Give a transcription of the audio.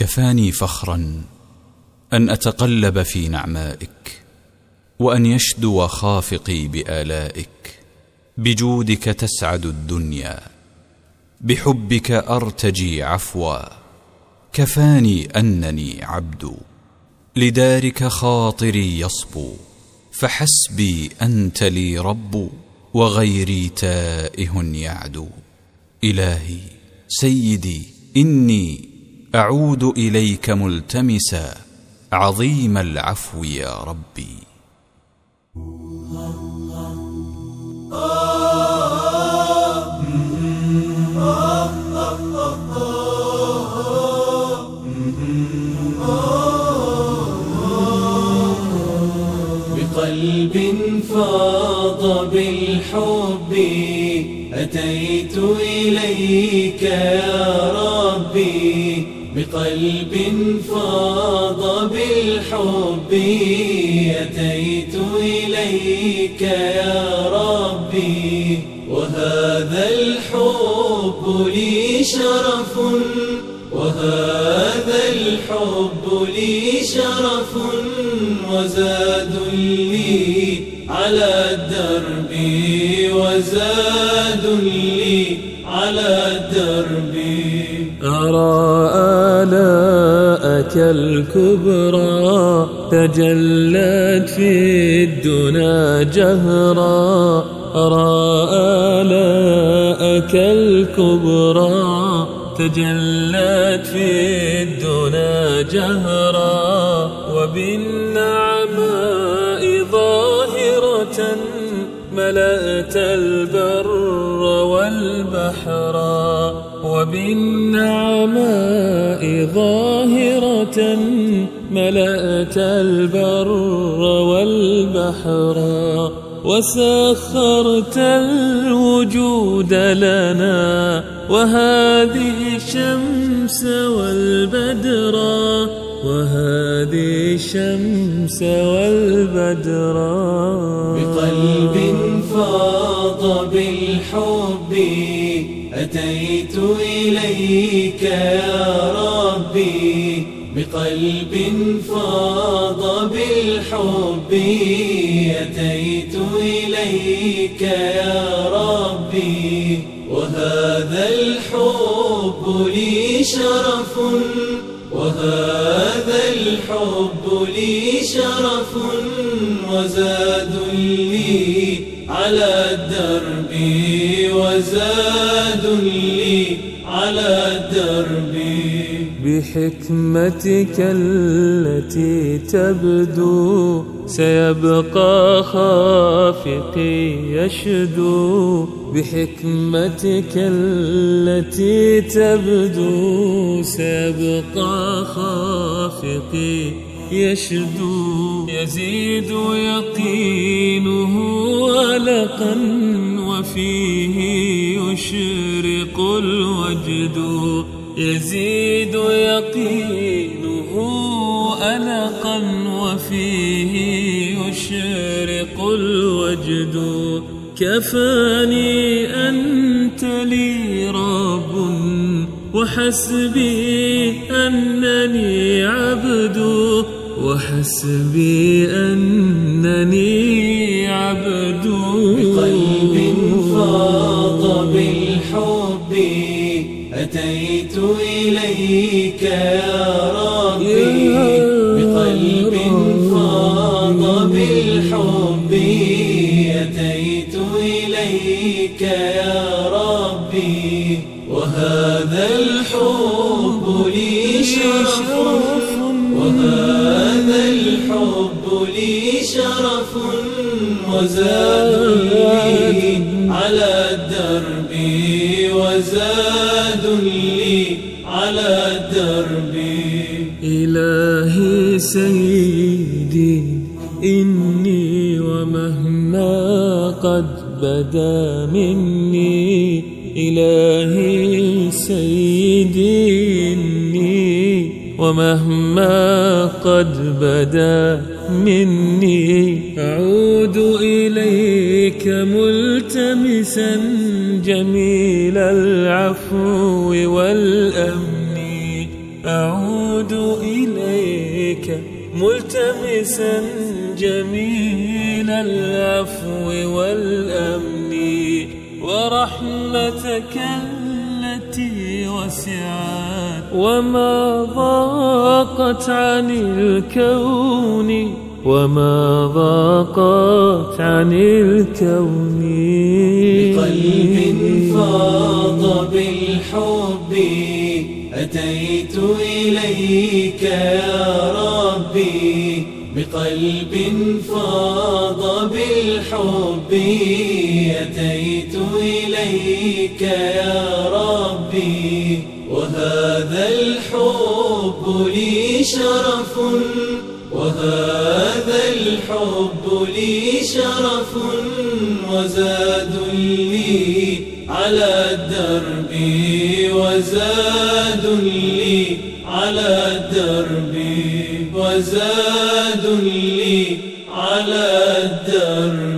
كفاني فخرا أن أتقلب في نعمائك وأن يشدو خافقي بآلائك. بجودك تسعد الدنيا بحبك أرتجي عفوا. كفاني أنني عبد لدارك خاطري يصبو. فحسبي أنت لي رب وغيري تائه يعدو. إلهي سيدي إني أعود إليك ملتمسا عظيم العفو يا ربي. بقلب فاض بالحب أتيت إليك يا ربي. بقلب فاض بالحب أتيت إليك يا ربي وهذا الحب لي شرف وهذا الحب لي شرف وزاد لي على الدرب وزاد لي على الدرب. الكبرى تجلت في الدنا جهرا. أرى آلاءك الكبرى تجلت في الدنا جهرا. وبالنعماء ظاهرة ملأت البر والبحر وبالنعماء ظاهرة ملأت البر والبحر وسخرت الوجود لنا وهذه الشمس والبدر وهذه الشمس والبدر أتيت إليك يا ربي بقلب فاض بالحب. أتيت إليك يا ربي وهذا الحب لي شرف. وهذا الحب لي شرف. وزاد لي على الدرب وزاد لي على الدرب. بحكمتك التي تبدو سيبقى خافقي يشدو. بحكمتك التي تبدو سيبقى خافقي يشدو يزيد يقينه ولقا وفيه يشرق الوجد يزيد يقينه ألقا وفيه يشرق الوجد كفاني أنت لي رب وحسبي أنني عبد وحسبي أنني عبد بقلب فاض بالحب أتيت إليك يا ربي. بقلب فاض بالحب أتيت إليك يا ربي. وهذا الحب لي شرف. وهذا شرف وزاد على الدرب وزاد لي على الدرب. إلهي سيدي إني ومهما قد بدا مني. إلهي سيدي إني ومهما قد بدا مني أعود إليك ملتمسا جميل العفو والأمن. أعود إليك ملتمسا جميل العفو والأمن. ورحمتك التي وسعت وما ضاقت عن الكون وما ضاقت عن الكون. بقلب فاض بالحب أتيت إليك يا ربي. بقلب فاض بالحب أتيت إليك يا ربي. وهذا الحب لي شرف وهذا الحب لي شرف وزاد لي على الدرب وزاد لي على الدرب وزاد لي على الدرب.